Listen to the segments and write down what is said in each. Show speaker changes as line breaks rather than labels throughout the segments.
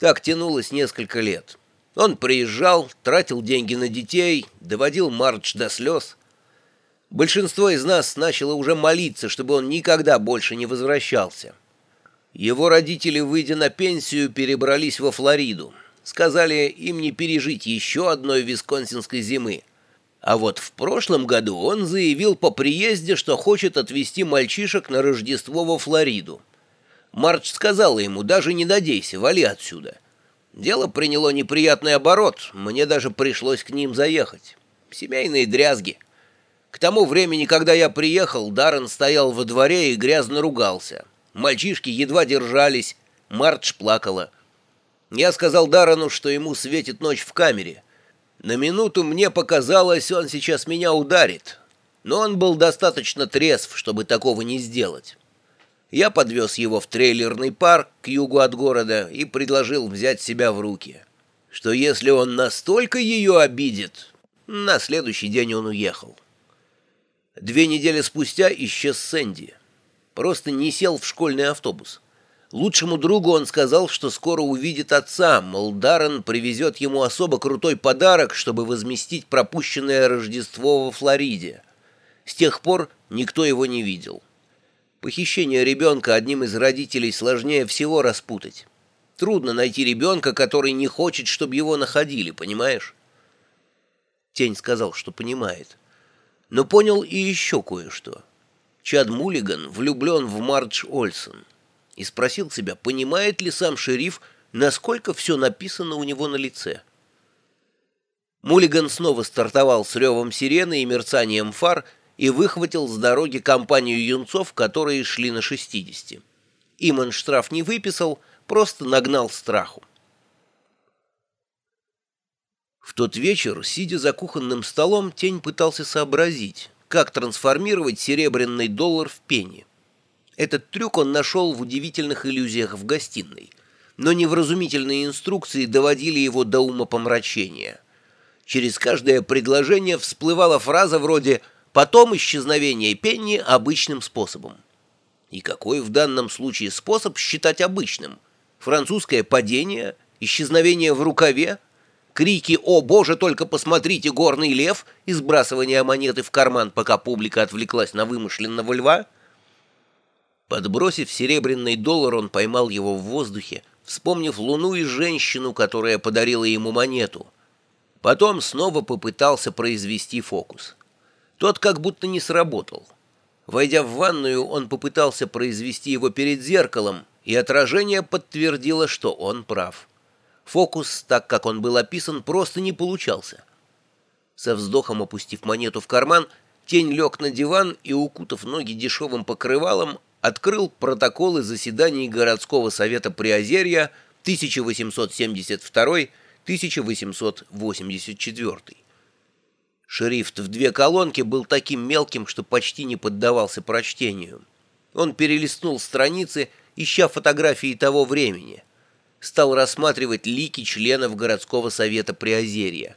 Так тянулось несколько лет. Он приезжал, тратил деньги на детей, доводил Мардж до слез. Большинство из нас начало уже молиться, чтобы он никогда больше не возвращался. Его родители, выйдя на пенсию, перебрались во Флориду. Сказали, им не пережить еще одной висконсинской зимы. А вот в прошлом году он заявил по приезде, что хочет отвезти мальчишек на Рождество во Флориду. Мардж сказала ему, даже не надейся, вали отсюда. Дело приняло неприятный оборот, мне даже пришлось к ним заехать. Семейные дрязги. К тому времени, когда я приехал, Даррен стоял во дворе и грязно ругался. Мальчишки едва держались, Мардж плакала. Я сказал Даррену, что ему светит ночь в камере. На минуту мне показалось, он сейчас меня ударит. Но он был достаточно трезв, чтобы такого не сделать. Я подвез его в трейлерный парк к югу от города и предложил взять себя в руки. Что если он настолько ее обидит, на следующий день он уехал. Две недели спустя исчез Сэнди. Просто не сел в школьный автобус. Лучшему другу он сказал, что скоро увидит отца, мол, Даррен привезет ему особо крутой подарок, чтобы возместить пропущенное Рождество во Флориде. С тех пор никто его не видел. Похищение ребенка одним из родителей сложнее всего распутать. Трудно найти ребенка, который не хочет, чтобы его находили, понимаешь? Тень сказал, что понимает. Но понял и еще кое-что. Чад Мулиган влюблен в Мардж Ольсон. И спросил себя, понимает ли сам шериф, насколько все написано у него на лице. Мулиган снова стартовал с ревом сирены и мерцанием фар, и выхватил с дороги компанию юнцов, которые шли на 60. Им он штраф не выписал, просто нагнал страху. В тот вечер, сидя за кухонным столом, Тень пытался сообразить, как трансформировать серебряный доллар в пенни. Этот трюк он нашел в удивительных иллюзиях в гостиной, но невразумительные инструкции доводили его до умопомрачения. Через каждое предложение всплывала фраза вроде потом исчезновение Пенни обычным способом. И какой в данном случае способ считать обычным? Французское падение, исчезновение в рукаве, крики «О, Боже, только посмотрите, горный лев!» и сбрасывание монеты в карман, пока публика отвлеклась на вымышленного льва? Подбросив серебряный доллар, он поймал его в воздухе, вспомнив луну и женщину, которая подарила ему монету. Потом снова попытался произвести фокус. Тот как будто не сработал. Войдя в ванную, он попытался произвести его перед зеркалом, и отражение подтвердило, что он прав. Фокус, так как он был описан, просто не получался. Со вздохом опустив монету в карман, тень лег на диван и, укутав ноги дешевым покрывалом, открыл протоколы заседаний городского совета Приозерья 1872-1884. Шрифт в две колонки был таким мелким, что почти не поддавался прочтению. Он перелистнул страницы, ища фотографии того времени. Стал рассматривать лики членов городского совета Приозерья.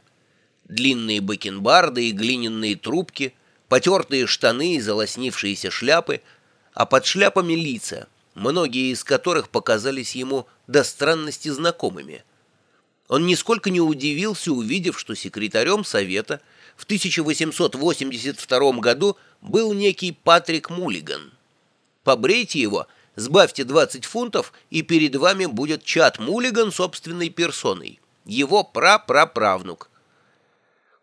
Длинные бакенбарды и глиняные трубки, потертые штаны и залоснившиеся шляпы, а под шляпами лица, многие из которых показались ему до странности знакомыми. Он нисколько не удивился, увидев, что секретарем совета – в 1882 году был некий Патрик Мулиган. Побрейте его, сбавьте 20 фунтов, и перед вами будет Чат Мулиган собственной персоной, его прапраправнук.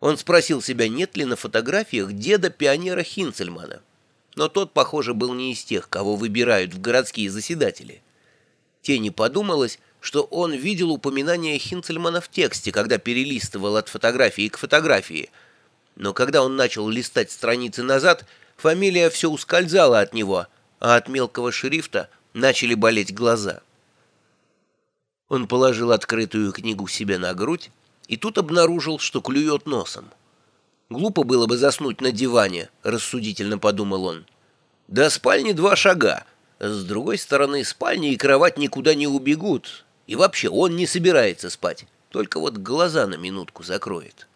Он спросил себя, нет ли на фотографиях деда-пионера Хинцельмана. Но тот, похоже, был не из тех, кого выбирают в городские заседатели. Тени подумалось, что он видел упоминание Хинцельмана в тексте, когда перелистывал от фотографии к фотографии – но когда он начал листать страницы назад, фамилия все ускользала от него, а от мелкого шрифта начали болеть глаза. Он положил открытую книгу себе на грудь и тут обнаружил, что клюет носом. «Глупо было бы заснуть на диване», — рассудительно подумал он. «До спальни два шага. С другой стороны, спальня и кровать никуда не убегут. И вообще он не собирается спать, только вот глаза на минутку закроет».